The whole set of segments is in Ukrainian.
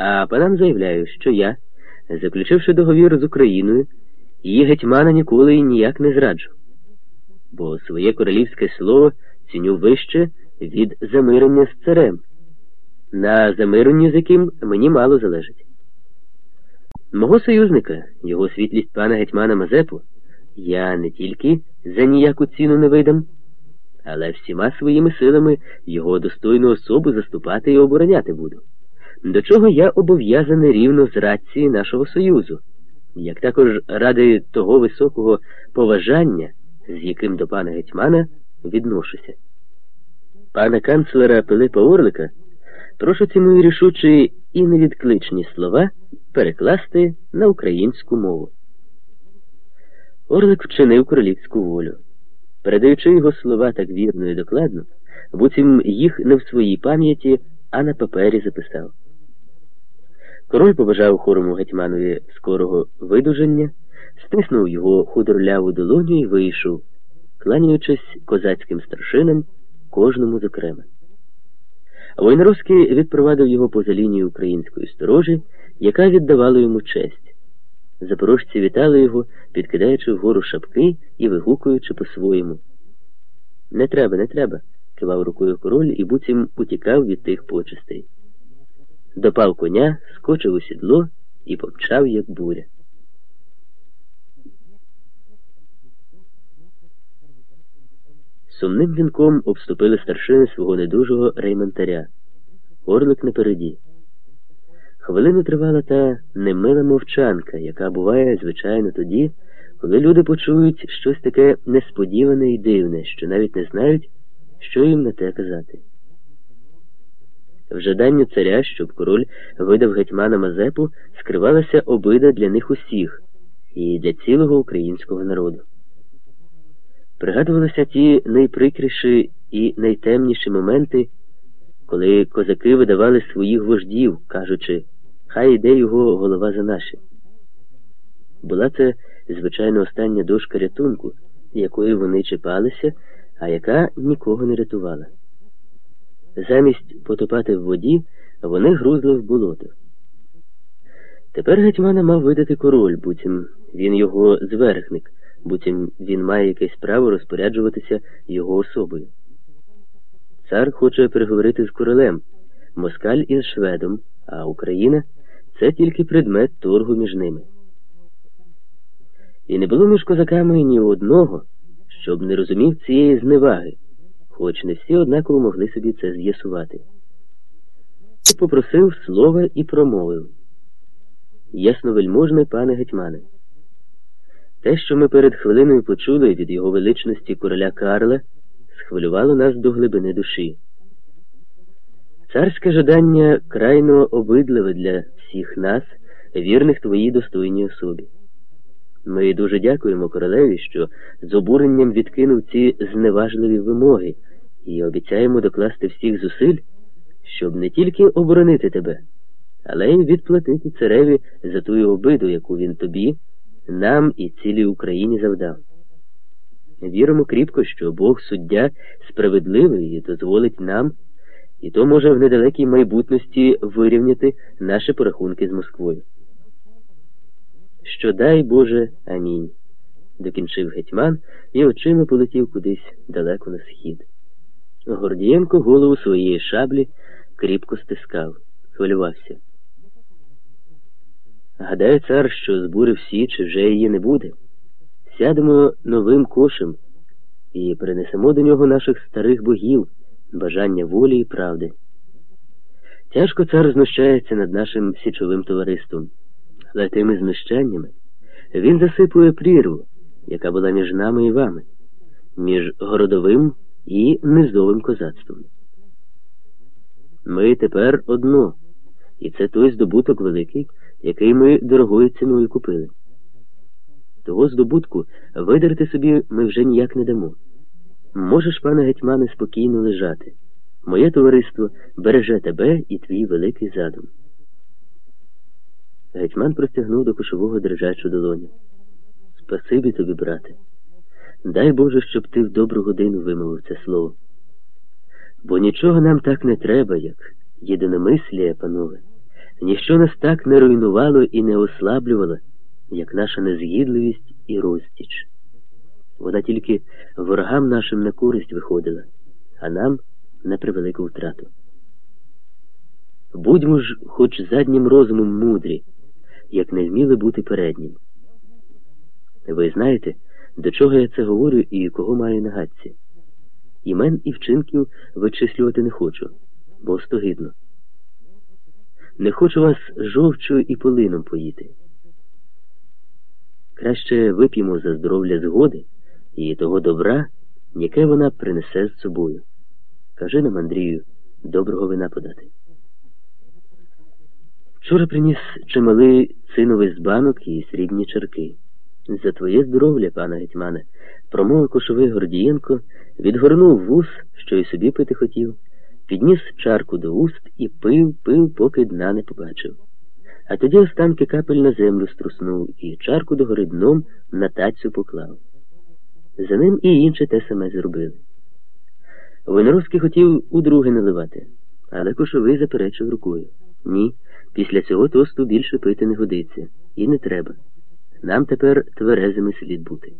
А панам заявляю, що я, заключивши договір з Україною, її гетьмана ніколи і ніяк не зраджу, бо своє королівське слово ціню вище від замирення з царем, на замиренні з яким мені мало залежить. Мого союзника, його світлість пана гетьмана Мазепу, я не тільки за ніяку ціну не видам, але всіма своїми силами його достойну особу заступати і обороняти буду, до чого я обов'язаний рівно з рації нашого союзу, як також ради того високого поважання, з яким до пана гетьмана відношуся. Пана канцлера Пилипа Орлика прошу ці мої рішучі і невідкличні слова перекласти на українську мову. Орлик вчинив королівську волю, передаючи його слова так вірно і докладно, буцім їх не в своїй пам'яті, а на папері записав. Король побажав хорому гетьманові скорого видуження, стиснув його худорляву долоню і вийшов, кланяючись козацьким старшинам, кожному зокрема. Войнаровський відпровадив його поза лінію української сторожі, яка віддавала йому честь. Запорожці вітали його, підкидаючи вгору шапки і вигукуючи по-своєму. Не треба, не треба, кивав рукою король і буцім утікав від тих почестей. Допав коня, скочив у сідло і помчав, як буря. Сумним вінком обступили старшини свого недужого рейментаря. Орлик напереді. Хвилину тривала та немила мовчанка, яка буває, звичайно, тоді, коли люди почують щось таке несподіване і дивне, що навіть не знають, що їм на те казати. В жаданню царя, щоб король видав гетьмана Мазепу, скривалася обида для них усіх і для цілого українського народу. Пригадувалися ті найприкріші і найтемніші моменти, коли козаки видавали своїх вождів, кажучи, хай йде його голова за наше. Була це, звичайно, остання дошка рятунку, якої вони чіпалися, а яка нікого не рятувала. Замість потопати в воді, вони грузли в болото. Тепер гетьмана мав видати король, буцім він його зверхник буцім він має якесь право розпоряджуватися його особою. Цар хоче переговорити з королем, москаль із шведом, а Україна це тільки предмет торгу між ними. І не було між козаками ні одного, щоб не розумів цієї зневаги, хоч не всі однаково могли собі це з'ясувати. Попросив слова і промовив Ясновельможний пане гетьмане. Те, що ми перед хвилиною почули від його величності короля Карла, схвилювало нас до глибини душі. Царське жадання крайно обидливе для всіх нас, вірних твоїй достойній особі. Ми дуже дякуємо королеві, що з обуренням відкинув ці зневажливі вимоги, і обіцяємо докласти всіх зусиль, щоб не тільки оборонити тебе, але й відплатити цареві за ту обиду, яку він тобі нам і цілій Україні завдав. Віримо кріпко, що Бог суддя справедливий і дозволить нам, і то може в недалекій майбутності вирівняти наші порахунки з Москвою. Що дай Боже, амінь, докінчив гетьман і очима полетів кудись далеко на схід. Гордієнко голову своєї шаблі кріпко стискав, хвилювався. Гадаю, цар, що збурив січ вже її не буде. Сядемо новим кошем і принесемо до нього наших старих богів, бажання волі і правди. Тяжко цар знущається над нашим січовим товариством, але тими знущаннями він засипує прірву, яка була між нами і вами, між городовим і низовим козацтвом. Ми тепер одно, і це той здобуток великий який ми дорогою ціною купили. Того здобутку видерти собі ми вже ніяк не дамо. Можеш, пане гетьмане, спокійно лежати. Моє товариство береже тебе і твій великий задум. Гетьман простягнув до кошового держачу долоню. Спасибі тобі, брате. Дай Боже, щоб ти в добру годину вимовив це слово. Бо нічого нам так не треба, як єдиномислія, панове Ніщо нас так не руйнувало і не ослаблювало, як наша незгідливість і розтіч. Вона тільки ворогам нашим на користь виходила, а нам на превелику втрату. Будьмо ж хоч заднім розумом мудрі, як не вміли бути переднім. Ви знаєте, до чого я це говорю і кого маю на гадці. Імен і вчинків вичислювати не хочу, бо остогидно. Не хочу вас жовчою і полином поїти. Краще вип'ємо за здоров'я згоди і того добра, яке вона принесе з собою. Кажи нам, Андрію, доброго вина подати. Вчора приніс чималий циновий з банок і срібні черки. За твоє здоров'я, пане гетьмане, промовив кошовий Гордієнко, відгорнув вус, що й собі пити хотів, підніс чарку до уст і пив, пив, поки дна не побачив. А тоді останки капель на землю струснув і чарку догори дном на тацю поклав. За ним і інші те саме зробили. Войнаровський хотів удруге наливати, але кошовий заперечив рукою. Ні, після цього тосту більше пити не годиться, і не треба. Нам тепер тверезими слід бути.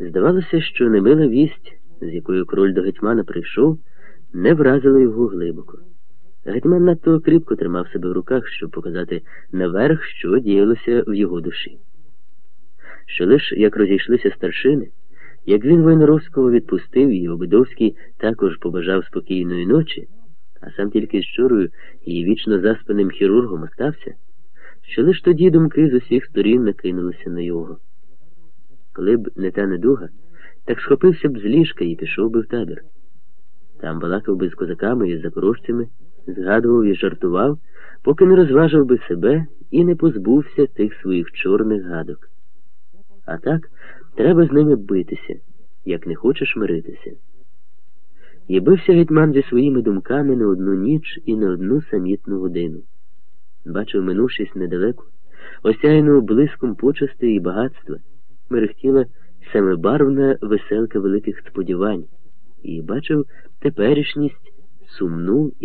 Здавалося, що немила вість, з якою король до гетьмана прийшов, не вразила його глибоко. Гетьман надто кріпко тримав себе в руках, щоб показати наверх, що діялося в його душі. Що лиш як розійшлися старшини, як він Войнаровського відпустив, і Обидовський також побажав спокійної ночі, а сам тільки з чорою і вічно заспаним хірургом остався, що лиш тоді думки з усіх сторін накинулися на його. Коли б не та недуга, так схопився б з ліжка і пішов би в табір. Там балакав би з козаками і запорожцями, згадував і жартував, поки не розважив би себе і не позбувся тих своїх чорних гадок. А так треба з ними битися, як не хочеш миритися. І бився гетьман зі своїми думками на одну ніч і на одну самітну годину. Бачив, минувшись недалеко, осяяну блиском почести і багатства, мерехтіла семибарвна веселка великих сподівань, і бачив теперішність сумну і